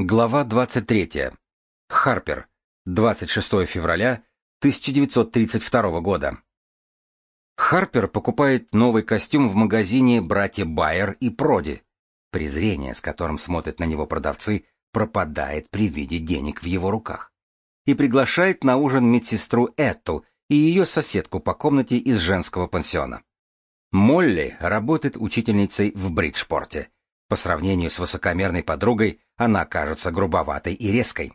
Глава 23. Харпер. 26 февраля 1932 года. Харпер покупает новый костюм в магазине «Братья Байер и Проди». Презрение, с которым смотрят на него продавцы, пропадает при виде денег в его руках. И приглашает на ужин медсестру Эту и ее соседку по комнате из женского пансиона. Молли работает учительницей в Бриджпорте. По сравнению с высокомерной подругой, она кажется грубоватой и резкой.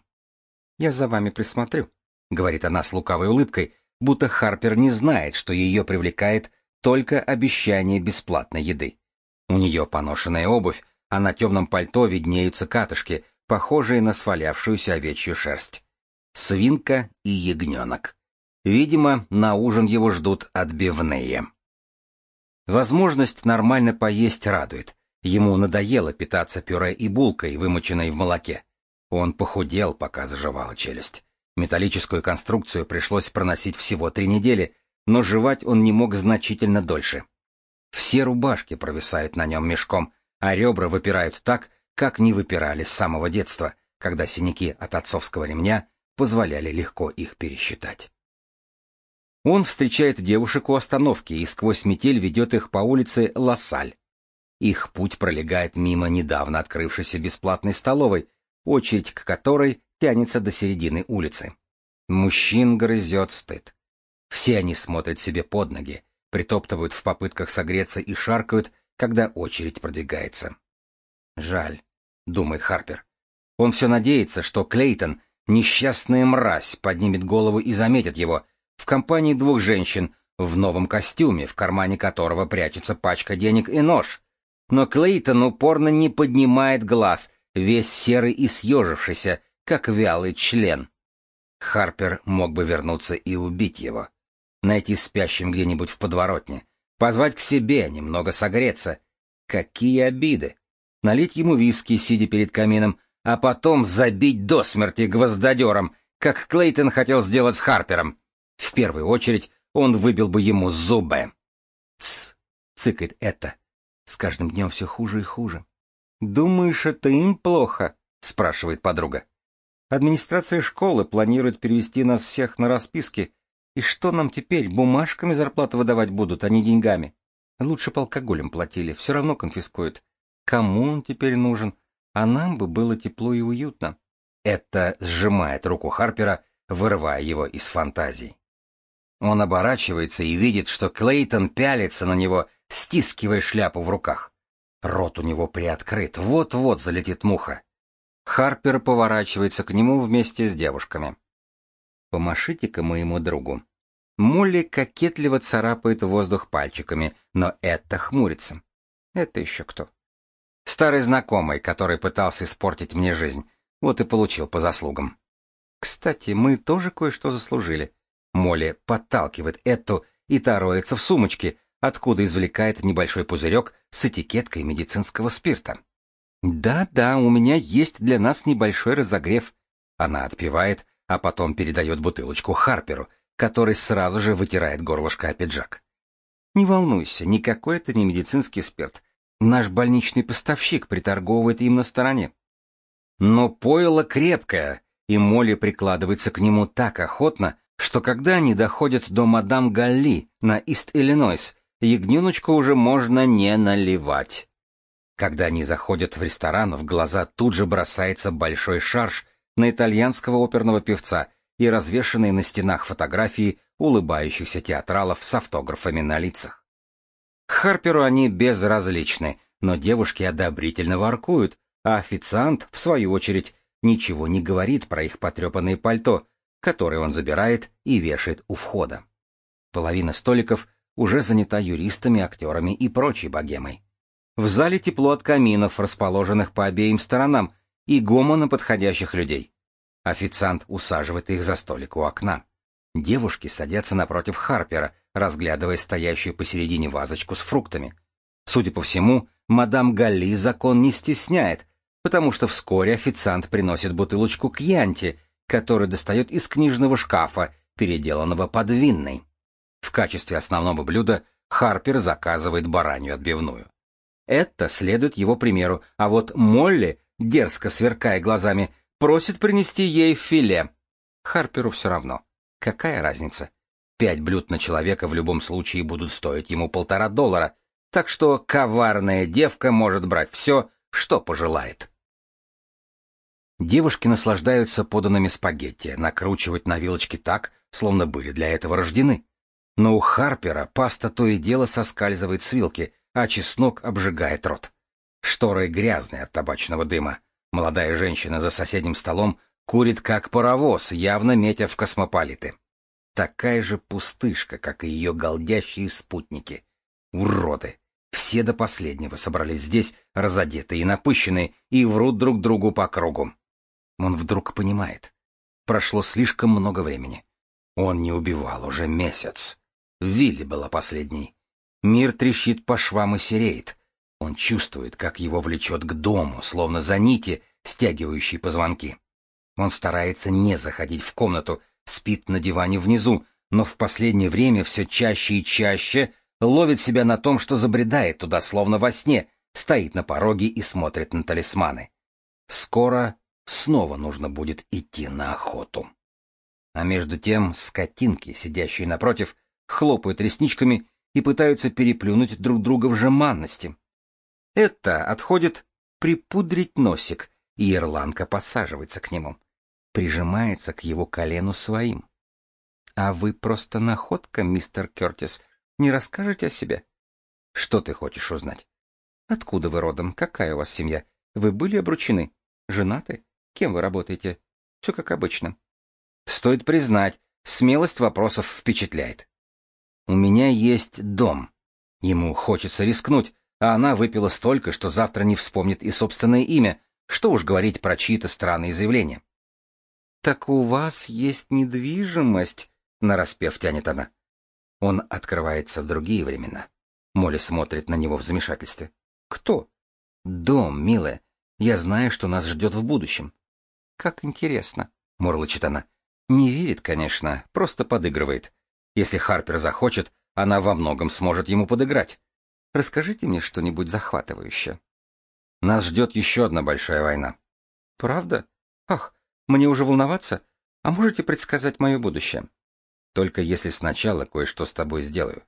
«Я за вами присмотрю», — говорит она с лукавой улыбкой, будто Харпер не знает, что ее привлекает только обещание бесплатной еды. У нее поношенная обувь, а на темном пальто виднеются катышки, похожие на свалявшуюся овечью шерсть. Свинка и ягненок. Видимо, на ужин его ждут отбивные. Возможность нормально поесть радует. Ему надоело питаться пюре и булкой, вымоченной в молоке. Он похудел, пока заживала челюсть. Металлическую конструкцию пришлось проносить всего три недели, но жевать он не мог значительно дольше. Все рубашки провисают на нем мешком, а ребра выпирают так, как не выпирали с самого детства, когда синяки от отцовского ремня позволяли легко их пересчитать. Он встречает девушек у остановки и сквозь метель ведет их по улице Лассаль. Их путь пролегает мимо недавно открывшейся бесплатной столовой, очередь к которой тянется до середины улицы. Мужчин грызет стыд. Все они смотрят себе под ноги, притоптывают в попытках согреться и шаркают, когда очередь продвигается. «Жаль», — думает Харпер. Он все надеется, что Клейтон, несчастная мразь, поднимет голову и заметит его — в компании двух женщин, в новом костюме, в кармане которого прячется пачка денег и нож. Но Клейтон упорно не поднимает глаз, весь серый и съежившийся, как вялый член. Харпер мог бы вернуться и убить его. Найти спящим где-нибудь в подворотне. Позвать к себе, немного согреться. Какие обиды! Налить ему виски, сидя перед камином, а потом забить до смерти гвоздодером, как Клейтон хотел сделать с Харпером. В первую очередь он выбил бы ему зубы. «Тсс!» — цыкает это. С каждым днем все хуже и хуже. «Думаешь, это им плохо?» — спрашивает подруга. «Администрация школы планирует перевести нас всех на расписки. И что нам теперь, бумажками зарплату выдавать будут, а не деньгами? Лучше по алкоголем платили, все равно конфискуют. Кому он теперь нужен? А нам бы было тепло и уютно». Это сжимает руку Харпера, вырывая его из фантазий. Он оборачивается и видит, что Клейтон пялится на него, стискивая шляпу в руках. Рот у него приоткрыт, вот-вот залетит муха. Харпер поворачивается к нему вместе с девушками. «Помашите-ка моему другу». Молли кокетливо царапает воздух пальчиками, но это хмурится. Это еще кто? Старый знакомый, который пытался испортить мне жизнь. Вот и получил по заслугам. Кстати, мы тоже кое-что заслужили. Молли подталкивает Эту и тароется в сумочке, откуда извлекает небольшой пузырек с этикеткой медицинского спирта. «Да-да, у меня есть для нас небольшой разогрев». Она отпивает, а потом передает бутылочку Харперу, который сразу же вытирает горлышко о пиджак. «Не волнуйся, никакой это не медицинский спирт. Наш больничный поставщик приторговывает им на стороне». Но пойло крепкое, и Молли прикладывается к нему так охотно, что когда они доходят до мадам Галли на Ист-Иллинойс, ягненочку уже можно не наливать. Когда они заходят в ресторан, в глаза тут же бросается большой шарж на итальянского оперного певца и развешанные на стенах фотографии улыбающихся театралов с автографами на лицах. Харперу они безразличны, но девушки одобрительно воркуют, а официант, в свою очередь, ничего не говорит про их потрепанные пальто, который он забирает и вешает у входа. Половина столиков уже занята юристами, актерами и прочей богемой. В зале тепло от каминов, расположенных по обеим сторонам, и гомона подходящих людей. Официант усаживает их за столик у окна. Девушки садятся напротив Харпера, разглядывая стоящую посередине вазочку с фруктами. Судя по всему, мадам Галли закон не стесняет, потому что вскоре официант приносит бутылочку кьянти, который достает из книжного шкафа, переделанного под винной. В качестве основного блюда Харпер заказывает баранью отбивную. Это следует его примеру, а вот Молли дерзко сверкая глазами, просит принести ей филе. Харперу все равно. Какая разница? Пять блюд на человека в любом случае будут стоить ему полтора доллара, так что коварная девка может брать все, что пожелает. Девушки наслаждаются поданными спагетти, накручивать на вилочки так, словно были для этого рождены. Но у Харпера паста то и дело соскальзывает с вилки, а чеснок обжигает рот. Шторы грязные от табачного дыма. Молодая женщина за соседним столом курит как паровоз, явно метя в космополиты. Такая же пустышка, как и ее голдящие спутники. Уроды! Все до последнего собрались здесь, разодетые и напыщенные, и врут друг другу по кругу. Он вдруг понимает. Прошло слишком много времени. Он не убивал уже месяц. Вилли была последней. Мир трещит по швам и сереет. Он чувствует, как его влечет к дому, словно за нити, стягивающие позвонки. Он старается не заходить в комнату, спит на диване внизу, но в последнее время все чаще и чаще ловит себя на том, что забредает туда, словно во сне, стоит на пороге и смотрит на талисманы. Скоро снова нужно будет идти на охоту. А между тем скотинки, сидящие напротив, хлопают ресничками и пытаются переплюнуть друг друга в жеманности. Это отходит припудрить носик, и Ирландка подсаживается к нему, прижимается к его колену своим. — А вы просто находка, мистер Кертис, не расскажете о себе? — Что ты хочешь узнать? — Откуда вы родом? Какая у вас семья? Вы были обручены? Женаты? Кем вы работаете? Все как обычно. Стоит признать, смелость вопросов впечатляет. У меня есть дом. Ему хочется рискнуть, а она выпила столько, что завтра не вспомнит и собственное имя, что уж говорить про чьи-то странные заявления. «Так у вас есть недвижимость?» — нараспев тянет она. Он открывается в другие времена. Молли смотрит на него в замешательстве. «Кто?» «Дом, милая. Я знаю, что нас ждет в будущем. Как интересно, мурлычет она. Не верит, конечно, просто подыгрывает. Если Харпер захочет, она во многом сможет ему подыграть. Расскажите мне что-нибудь захватывающее. Нас ждет еще одна большая война. Правда? Ах, мне уже волноваться? А можете предсказать мое будущее? Только если сначала кое-что с тобой сделаю.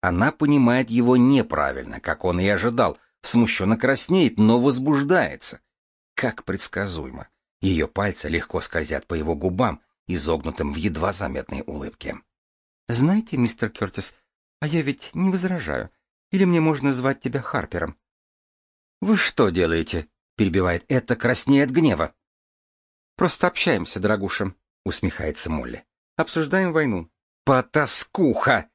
Она понимает его неправильно, как он и ожидал, смущенно краснеет, но возбуждается. Как предсказуемо. Ее пальцы легко скользят по его губам, изогнутым в едва заметной улыбке. «Знаете, мистер Кертис, а я ведь не возражаю. Или мне можно звать тебя Харпером?» «Вы что делаете?» — перебивает это, краснеет от гнева. «Просто общаемся, дорогуша», — усмехается Молли. «Обсуждаем войну». «Потаскуха!»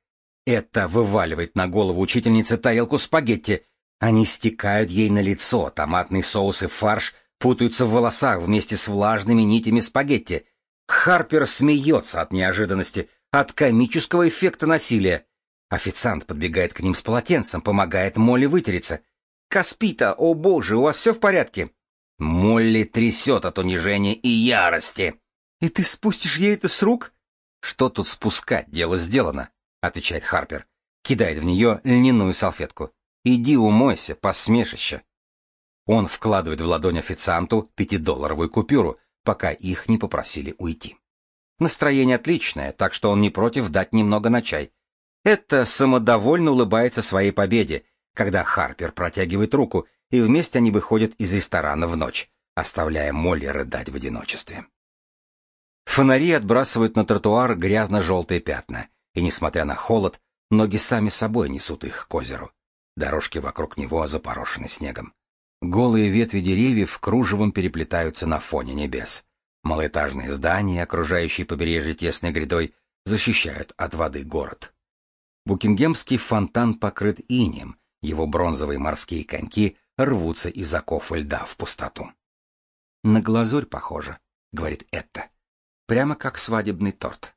Это вываливает на голову учительницы тарелку спагетти. Они стекают ей на лицо, томатный соус и фарш путаются в волосах вместе с влажными нитями спагетти. Харпер смеется от неожиданности, от комического эффекта насилия. Официант подбегает к ним с полотенцем, помогает Молли вытереться. «Каспита, о боже, у вас все в порядке?» Молли трясет от унижения и ярости. «И ты спустишь ей это с рук?» «Что тут спускать? Дело сделано», — отвечает Харпер. Кидает в нее льняную салфетку. «Иди умойся, посмешище». Он вкладывает в ладонь официанту пятидолларовую купюру, пока их не попросили уйти. Настроение отличное, так что он не против дать немного на чай. Это самодовольно улыбается своей победе, когда Харпер протягивает руку, и вместе они выходят из ресторана в ночь, оставляя Молли рыдать в одиночестве. Фонари отбрасывают на тротуар грязно-желтые пятна, и, несмотря на холод, ноги сами собой несут их к озеру. Дорожки вокруг него запорошены снегом. Голые ветви деревьев кружевом переплетаются на фоне небес. Малоэтажные здания, окружающие побережье тесной грядой, защищают от воды город. Букингемский фонтан покрыт инеем, его бронзовые морские коньки рвутся из оков льда в пустоту. «На глазурь похоже», — говорит Этта. «Прямо как свадебный торт».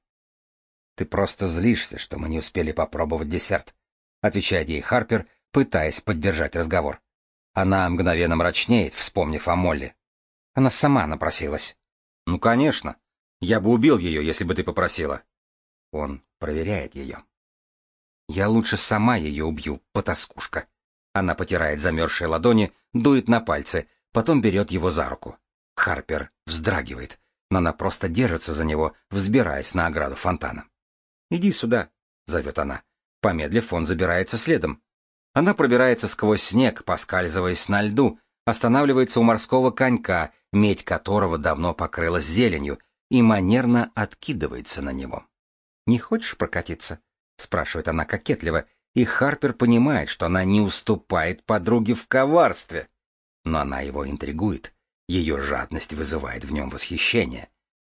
«Ты просто злишься, что мы не успели попробовать десерт», — отвечает ей Харпер, пытаясь поддержать разговор. Она мгновенно мрачнеет, вспомнив о Молли. Она сама напросилась. «Ну, конечно. Я бы убил ее, если бы ты попросила». Он проверяет ее. «Я лучше сама ее убью, потаскушка». Она потирает замерзшие ладони, дует на пальцы, потом берет его за руку. Харпер вздрагивает, но она просто держится за него, взбираясь на ограду фонтана. «Иди сюда», — зовет она. Помедлив, он забирается следом. Она пробирается сквозь снег, поскальзываясь на льду, останавливается у морского конька, медь которого давно покрылась зеленью, и манерно откидывается на него. «Не хочешь прокатиться?» — спрашивает она кокетливо, и Харпер понимает, что она не уступает подруге в коварстве. Но она его интригует, ее жадность вызывает в нем восхищение.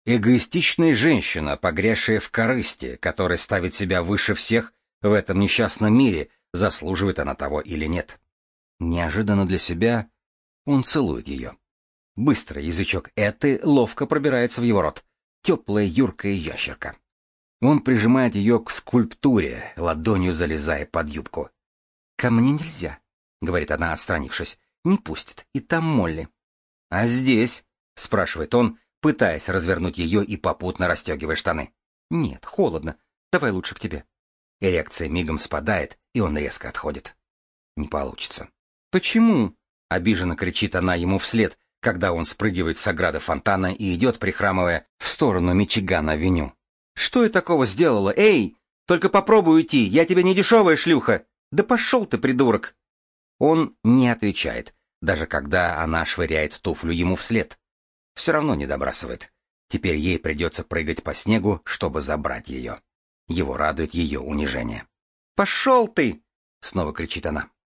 Эгоистичная женщина, погрязшая в корысти, которая ставит себя выше всех в этом несчастном мире, заслуживает она того или нет. Неожиданно для себя он целует ее. Быстро язычок Эты ловко пробирается в его рот. Теплая юркая ящерка. Он прижимает ее к скульптуре, ладонью залезая под юбку. «Ко мне нельзя», — говорит она, отстранившись. «Не пустит. И там Молли». «А здесь?» — спрашивает он, пытаясь развернуть ее и попутно расстегивая штаны. «Нет, холодно. Давай лучше к тебе». Эрекция мигом спадает, и он резко отходит. Не получится. «Почему?» — обиженно кричит она ему вслед, когда он спрыгивает с ограды фонтана и идет, прихрамывая, в сторону Мичигана-авеню. Что я такого сделала? Эй! Только попробуй уйти, я тебе не дешевая шлюха! Да пошел ты, придурок! Он не отвечает, даже когда она швыряет туфлю ему вслед. Все равно не добрасывает. Теперь ей придется прыгать по снегу, чтобы забрать ее. Его радует ее унижение. «Пошел ты!» — снова кричит она.